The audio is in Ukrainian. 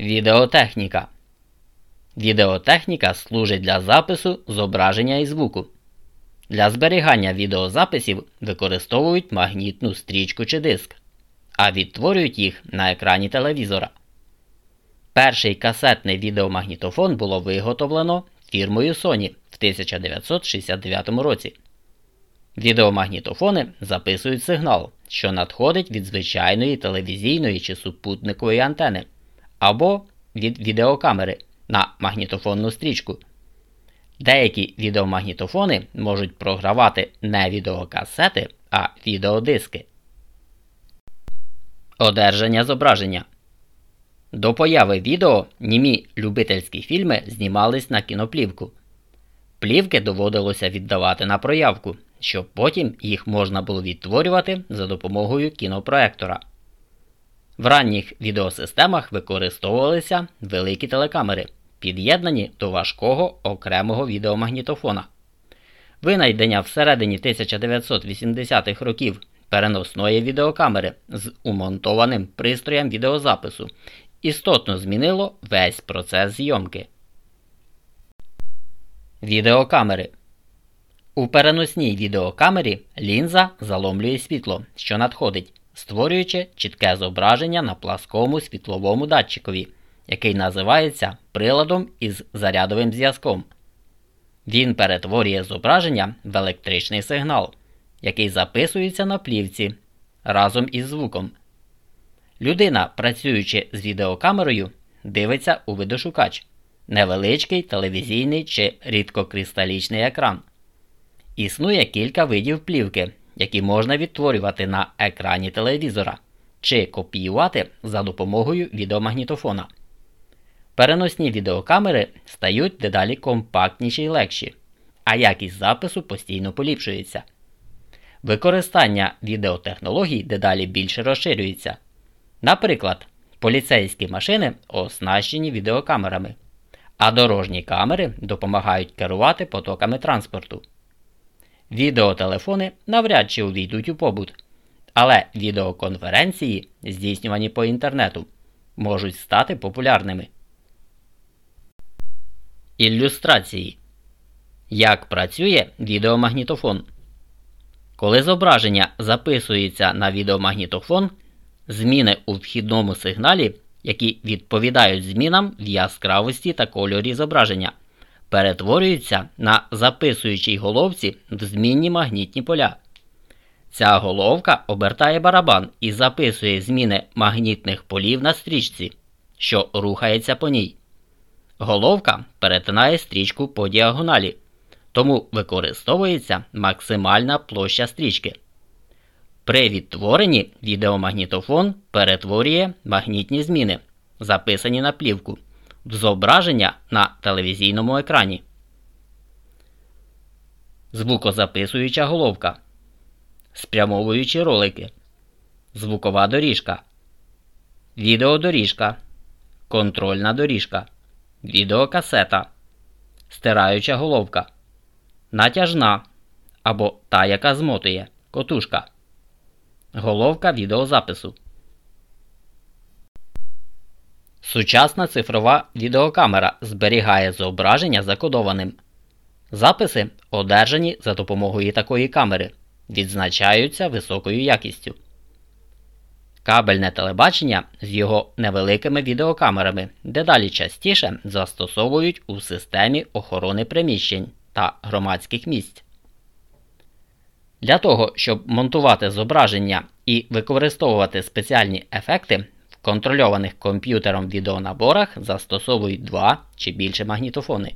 Відеотехніка. Відеотехніка служить для запису зображення і звуку. Для зберігання відеозаписів використовують магнітну стрічку чи диск, а відтворюють їх на екрані телевізора. Перший касетний відеомагнітофон було виготовлено фірмою Sony в 1969 році. Відеомагнітофони записують сигнал, що надходить від звичайної телевізійної чи супутникової антени або від відеокамери на магнітофонну стрічку. Деякі відеомагнітофони можуть програвати не відеокасети, а відеодиски. Одержання зображення. До появи відео німі любительські фільми знімались на кіноплівку. Плівки доводилося віддавати на проявку, щоб потім їх можна було відтворювати за допомогою кінопроектора. В ранніх відеосистемах використовувалися великі телекамери, під'єднані до важкого окремого відеомагнітофона. Винайдення всередині 1980-х років переносної відеокамери з умонтованим пристроєм відеозапису істотно змінило весь процес зйомки. Відеокамери у переносній відеокамері лінза заломлює світло, що надходить, створюючи чітке зображення на пласкому світловому датчикові, який називається приладом із зарядовим зв'язком. Він перетворює зображення в електричний сигнал, який записується на плівці разом із звуком. Людина, працюючи з відеокамерою, дивиться у видошукач, невеличкий телевізійний чи рідкокристалічний екран. Існує кілька видів плівки, які можна відтворювати на екрані телевізора чи копіювати за допомогою відеомагнітофона. Переносні відеокамери стають дедалі компактніші й легші, а якість запису постійно поліпшується. Використання відеотехнологій дедалі більше розширюється. Наприклад, поліцейські машини оснащені відеокамерами, а дорожні камери допомагають керувати потоками транспорту. Відеотелефони навряд чи увійдуть у побут, але відеоконференції, здійснювані по інтернету, можуть стати популярними. Ілюстрації. Як працює відеомагнітофон? Коли зображення записується на відеомагнітофон, зміни у вхідному сигналі, які відповідають змінам в яскравості та кольорі зображення, перетворюються на записуючій головці в змінні магнітні поля. Ця головка обертає барабан і записує зміни магнітних полів на стрічці, що рухається по ній. Головка перетинає стрічку по діагоналі, тому використовується максимальна площа стрічки. При відтворенні відеомагнітофон перетворює магнітні зміни, записані на плівку, в зображення на телевізійному екрані. Звукозаписуюча головка. Спрямовуючі ролики. Звукова доріжка. Відеодоріжка. Контрольна доріжка. Відеокасета. Стираюча головка. Натяжна або та, яка змотує. Котушка. Головка відеозапису. Сучасна цифрова відеокамера зберігає зображення закодованим. Записи, одержані за допомогою такої камери, відзначаються високою якістю. Кабельне телебачення з його невеликими відеокамерами дедалі частіше застосовують у системі охорони приміщень та громадських місць. Для того, щоб монтувати зображення і використовувати спеціальні ефекти, контрольованих комп'ютером відеонаборах застосовують два чи більше магнітофони.